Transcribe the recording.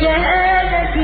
شهادة